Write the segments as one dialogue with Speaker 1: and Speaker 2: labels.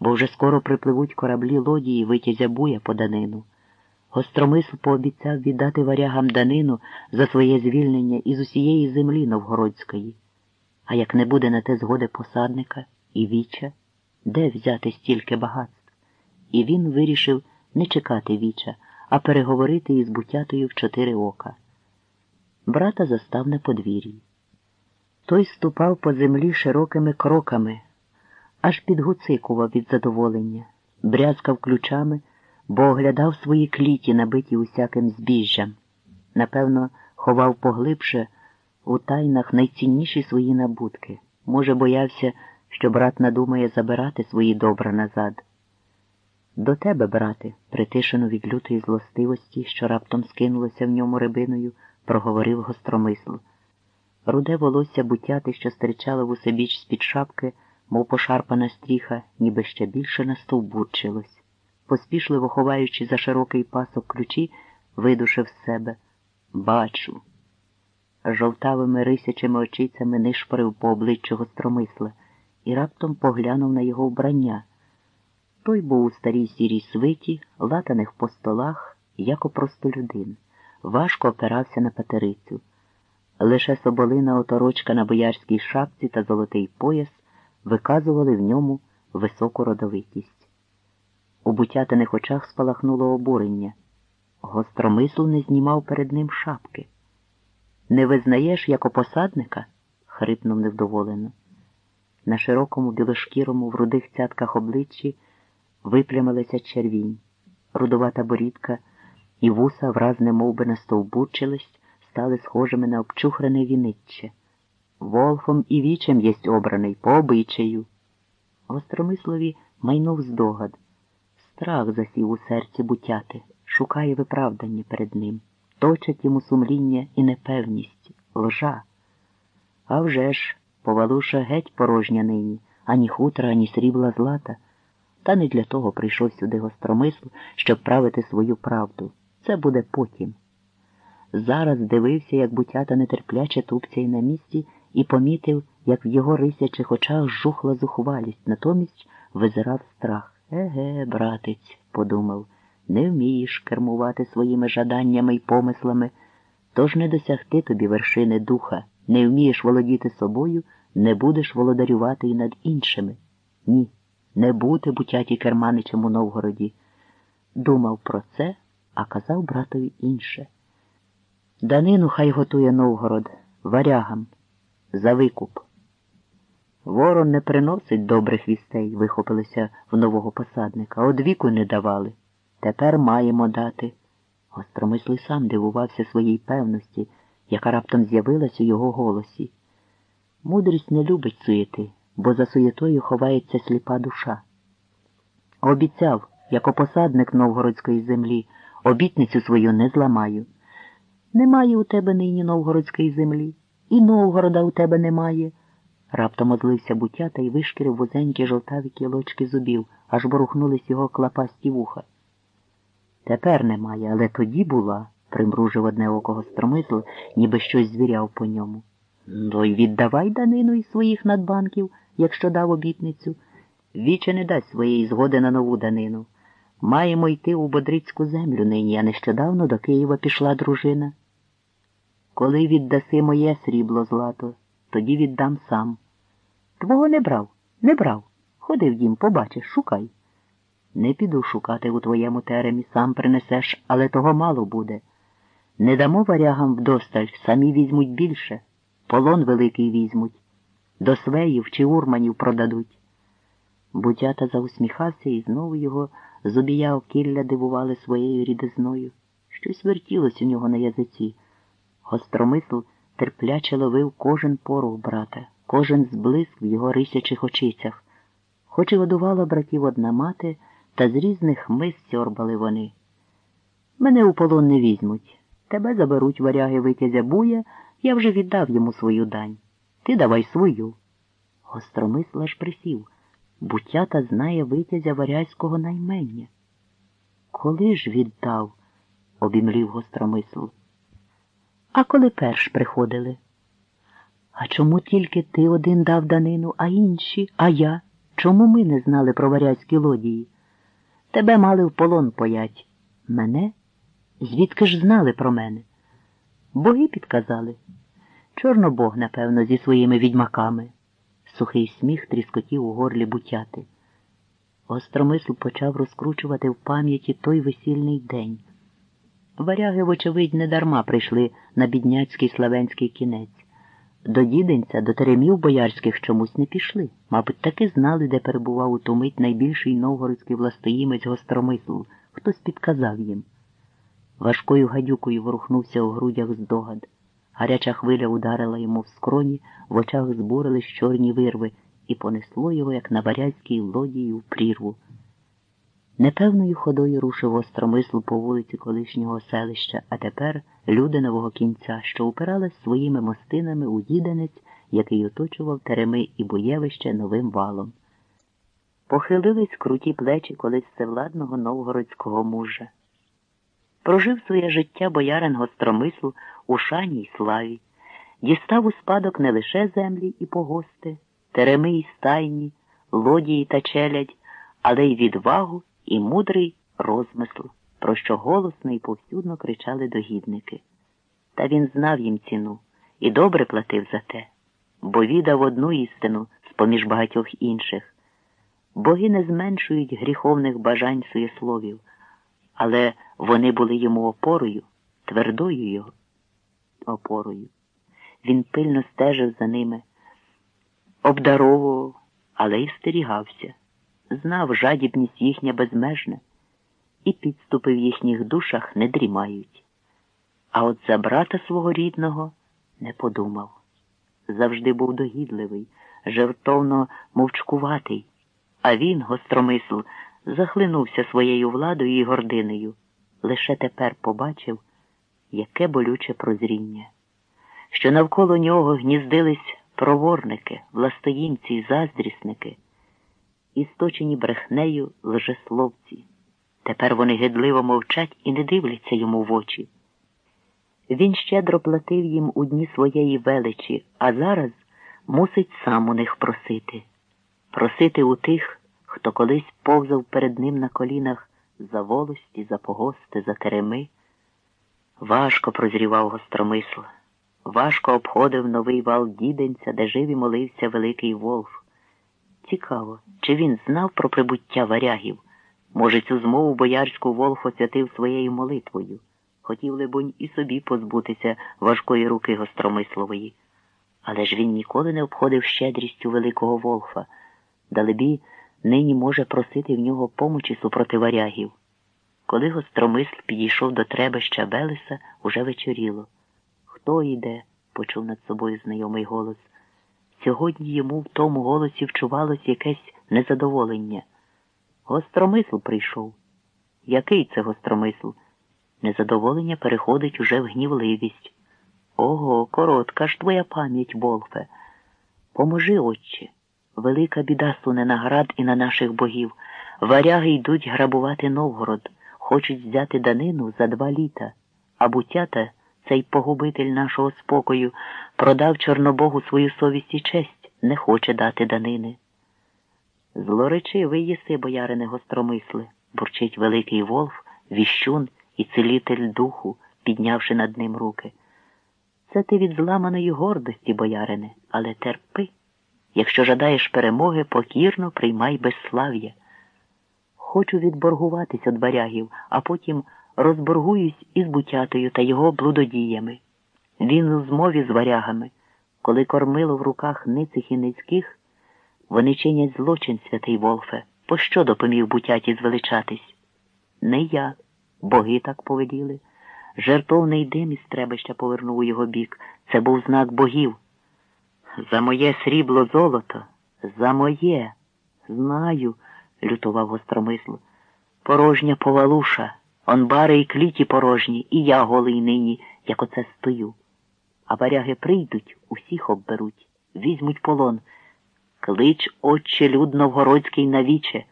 Speaker 1: бо вже скоро припливуть кораблі лодії витязя буя по данину. Гостромисл пообіцяв віддати варягам данину за своє звільнення із усієї землі новгородської. А як не буде на те згоди посадника і віча, де взяти стільки багатств? І він вирішив не чекати віча, а переговорити із бутятою в чотири ока. Брата застав на подвір'ї. Той ступав по землі широкими кроками, аж підгуцикував від задоволення, брязкав ключами, бо оглядав свої кліті, набиті усяким збіжжям. Напевно, ховав поглибше у тайнах найцінніші свої набутки. Може, боявся, що брат надумає забирати свої добра назад. До тебе, брате, притишено від лютої злостивості, що раптом скинулося в ньому рибиною, проговорив гостромисл. Руде волосся бутяти, що стирчало в усебіч з-під шапки, мов пошарпана стріха, ніби ще більше настовбурчилось. Поспішливо ховаючи за широкий пасок ключі, видушив з себе. Бачу. Жовтавими рисячими очицями нишпорив по обличчю гостромисла і раптом поглянув на його вбрання. Той був у старій сірій свиті, латаних по столах, як простолюдин, важко опирався на патерицю. Лише соболина оторочка на боярській шапці та золотий пояс виказували в ньому високу родовитість. У бутятиних очах спалахнуло обурення. Гостромисл не знімав перед ним шапки. Не визнаєш як опосадника? хрипнув невдоволено. На широкому білошкірому в рудих цятках обличчі виплямилася червінь, рудовата борідка і вуса враз немовби настовбурчились, стали схожими на обчухрене віниччя. Волхом і вічем єсть обраний по обичаю. Гостромислові майнув здогад. Страх засів у серці бутяти, шукає виправдання перед ним, точать йому сумління і непевність, лжа. А вже ж, повалуша геть порожня нині, ані хутра, ані срібла злата. Та не для того прийшов сюди гостромисл, щоб правити свою правду. Це буде потім. Зараз дивився, як бутята нетерпляче тупцяє на місці, і помітив, як в його рисячих очах жухла зухвалість, натомість визирав страх. Еге, братець, подумав, не вмієш кермувати своїми жаданнями й помислами, тож не досягти тобі вершини духа, не вмієш володіти собою, не будеш володарювати і над іншими. Ні, не бути бутяті керманичем у Новгороді. Думав про це, а казав братові інше. Данину хай готує Новгород варягам за викуп. Ворон не приносить добрих вістей, вихопилися в нового посадника. Од віку не давали. Тепер маємо дати. Гостромислий сам дивувався своїй певності, яка раптом з'явилась у його голосі. Мудрість не любить суєти, бо за суєтою ховається сліпа душа. Обіцяв, як опосадник новгородської землі, обітницю свою не зламаю. Немає у тебе нині новгородської землі, і Новгорода у тебе немає. Раптом озлився бутята і вишкірив вузенькі жовтаві кілочки зубів, аж борухнулись його клапасті вуха. Тепер немає, але тоді була, примружив одне око гостромисл, ніби щось звіряв по ньому. Ну й віддавай данину із своїх надбанків, якщо дав обітницю. Віче не дасть своєї згоди на нову данину. Маємо йти у Бодрицьку землю нині, а нещодавно до Києва пішла дружина. Коли віддаси моє срібло злато, тоді віддам сам. Твого не брав, не брав. Ходи в дім, побачиш, шукай. Не піду шукати у твоєму теремі, сам принесеш, але того мало буде. Не дамо варягам вдосталь, самі візьмуть більше, полон великий візьмуть, до свеїв чи урманів продадуть. Бутята заусміхався і знову його зубія окілля дивували своєю рідизною. Щось вертілось у нього на язиці. Гостромисл терпляче ловив кожен порух брата, кожен зблиск в його рисячих очицях. Хоч і годувала братів одна мати, та з різних мис сьорбали вони. Мене у полон не візьмуть. Тебе заберуть варяги витязя буя, я вже віддав йому свою дань. Ти давай свою. Гостромисла ж присів. Бутята знає витязя варязького наймення. Коли ж віддав? обімлів гостромисл. А коли перш приходили? А чому тільки ти один дав данину, а інші, а я? Чому ми не знали про варязькі лодії? Тебе мали в полон поять. Мене? Звідки ж знали про мене? Боги підказали. Чорнобог, напевно, зі своїми відьмаками. Сухий сміх тріскотів у горлі бутяти. Остромисл почав розкручувати в пам'яті той весільний день. Варяги, вочевидь, недарма прийшли на бідняцький славенський кінець. До діденця, до теремів боярських чомусь не пішли. Мабуть, таки знали, де перебував у ту мить найбільший новгородський властоїмець гостромисл. Хтось підказав їм. Важкою гадюкою ворухнувся у грудях здогад. Гаряча хвиля ударила йому в скроні, в очах збурились чорні вирви, і понесло його, як на варязькій лодії, в прірву. Непевною ходою рушив остромисл по вулиці колишнього селища, а тепер людинового кінця, що упиралась своїми мостинами у діденець, який оточував тереми і боєвище новим валом. Похилились круті плечі колись всевладного новгородського мужа. Прожив своє життя боярин гостромислу у шані й славі, дістав у спадок не лише землі і погости, тереми й стайні, лодії та челядь, але й відвагу і мудрий розмисл, про що голосно і повсюдно кричали догідники. Та він знав їм ціну і добре платив за те, бо відав одну істину з поміж багатьох інших. Боги не зменшують гріховних бажань суєсловів, але вони були йому опорою, твердою його опорою. Він пильно стежив за ними, обдаровував, але й стерігався знав жадібність їхня безмежна, і підступи в їхніх душах не дрімають. А от за брата свого рідного не подумав. Завжди був догідливий, жертовно мовчкуватий, а він, гостромисл, захлинувся своєю владою і гординею. Лише тепер побачив, яке болюче прозріння, що навколо нього гніздились проворники, властоїмці й заздрісники і сточені брехнею лжесловці. Тепер вони гидливо мовчать і не дивляться йому в очі. Він щедро платив їм у дні своєї величі, а зараз мусить сам у них просити. Просити у тих, хто колись повзав перед ним на колінах за волості, за погости, за тереми. Важко прозрівав гостромисл, важко обходив новий вал діденця, де жив і молився великий Волф. Цікаво, чи він знав про прибуття варягів? Може, цю змову боярську Волф освятив своєю молитвою. Хотів, либонь, і собі позбутися важкої руки гостромислової. Але ж він ніколи не обходив щедрістю великого Волфа. Далебі, нині може просити в нього помочі супроти варягів. Коли гостромисл підійшов до требища Белеса, уже вечоріло. Хто йде? почув над собою знайомий голос. Сьогодні йому в тому голосі вчувалось якесь незадоволення. Гостромисл прийшов. Який це гостромисл? Незадоволення переходить уже в гнівливість. Ого, коротка ж твоя пам'ять, Волфе. Поможи, отче. Велика біда суне на град і на наших богів. Варяги йдуть грабувати Новгород, хочуть взяти данину за два літа, а бутята цей погубитель нашого спокою продав Чорнобогу свою совість і честь, не хоче дати данини. Злоречивий єси, боярине гостромисли, бурчить великий Волф, віщун і целитель духу, піднявши над ним руки. Це ти від зламаної гордості, боярине, але терпи. Якщо жадаєш перемоги, покірно приймай безслав'я. Хочу відборгуватись від варягів, а потім розборгуюсь із бутятою та його блудодіями. Він у змові з варягами, коли кормило в руках ницих і ницьких, вони чинять злочин, святий Волфе, пощо допомів бутяті звеличатись? Не я, боги так поведіли. Жертовний дим із требища повернув у його бік. Це був знак богів. За моє срібло золото, за моє, знаю, лютував гостромисл. Порожня повалуша. Он бари і кліті порожні, і я голий нині, як оце стою. А варяги прийдуть, усіх обберуть, візьмуть полон. Клич, отче люд новгородський навіче,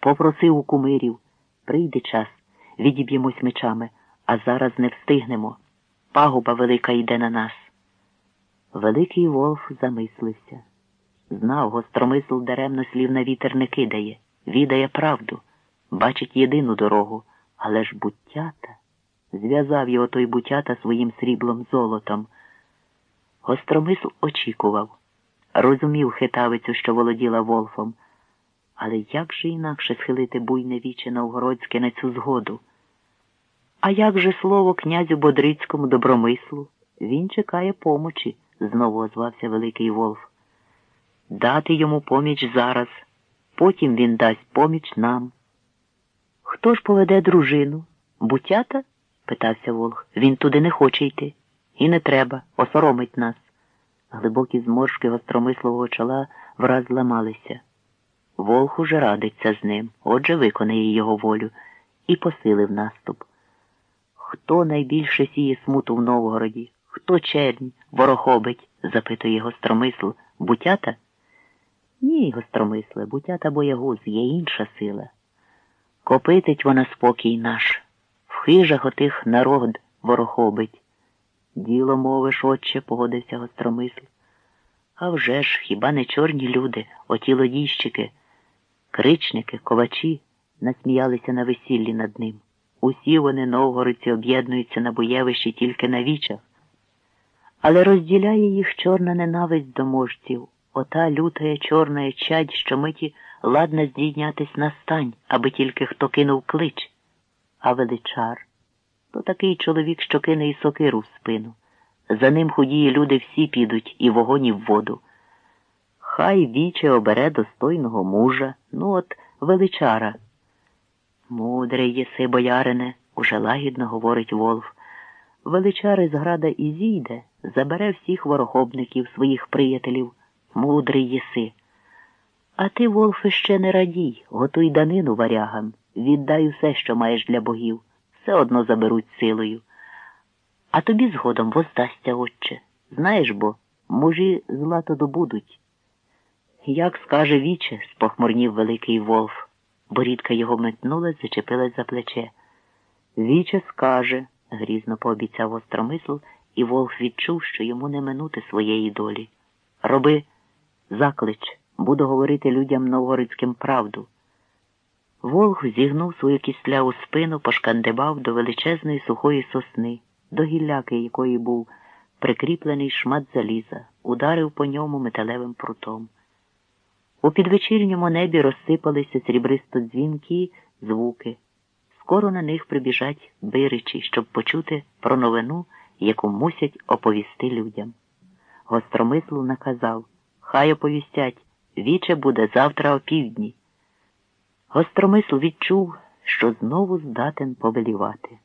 Speaker 1: попросив у кумирів. Прийде час, відіб'ємось мечами, а зараз не встигнемо. Пагуба велика йде на нас. Великий Волф замислився. Знав, гостромисл даремно слів на вітер не кидає, відає правду, бачить єдину дорогу, але ж буттята. Зв'язав його той бутята своїм сріблом золотом. Гостромисл очікував, розумів хитавицю, що володіла Волфом. Але як же інакше схилити буйне віче Новгородське на цю згоду? А як же слово князю Бодрицькому добромислу? Він чекає помочі, знову озвався Великий Волф. Дати йому поміч зараз, потім він дасть поміч нам. Хто ж поведе дружину? Бутята? питався Волх. Він туди не хоче йти. І не треба, осоромить нас. Глибокі зморшки гостромислового чола враз зламалися. Волх уже радиться з ним, отже виконає його волю, і посилив наступ. Хто найбільше сіє смуту в Новгороді? Хто чернь, ворохобить? запитує гостромисл. Бутята? Ні, гостромисле, бутята боягуз, є інша сила. Копитить вона спокій наш, в хижах отих народ ворохобить. Діло мовиш, отче, погодився гостромисл. А вже ж, хіба не чорні люди, оті лодійщики, кричники, ковачі насміялися на весіллі над ним. Усі вони новгородці об'єднуються на боєвищі тільки на вічах. Але розділяє їх чорна ненависть до можців, ота лютая чорна чадь, що миті ладна здійнятись на стань, аби тільки хто кинув клич. А величар то такий чоловік, що кине і сокиру в спину. За ним худії люди всі підуть і вогонь, і в воду. Хай віче обере достойного мужа, ну от величара. Мудрий єси, боярине, уже лагідно говорить Волф. Величари з града і зійде, забере всіх ворохобників, своїх приятелів. Мудрий єси. А ти, Волфе, ще не радій, готуй данину варягам, віддай усе, що маєш для богів, все одно заберуть силою. А тобі згодом воздасться, отче. Знаєш бо, мужі злато добудуть. Як скаже віче, спохмурнів великий Волф. Борідка його метнулась, зачепилась за плече. Віче скаже, грізно пообіцяв остромисл, і Волф відчув, що йому не минути своєї долі. Роби заклич, буду говорити людям новгородським правду. Волх зігнув свою кістляву спину, пошкандибав до величезної сухої сосни, до гілляки якої був прикріплений шмат заліза, ударив по ньому металевим прутом. У підвечірньому небі розсипалися срібристо дзвінкі звуки. Скоро на них прибіжать биричі, щоб почути про новину, яку мусять оповісти людям. Гостромислу наказав Хай оповістять, віче буде завтра опівдні. Гостромисл відчув, що знову здатен повелівати.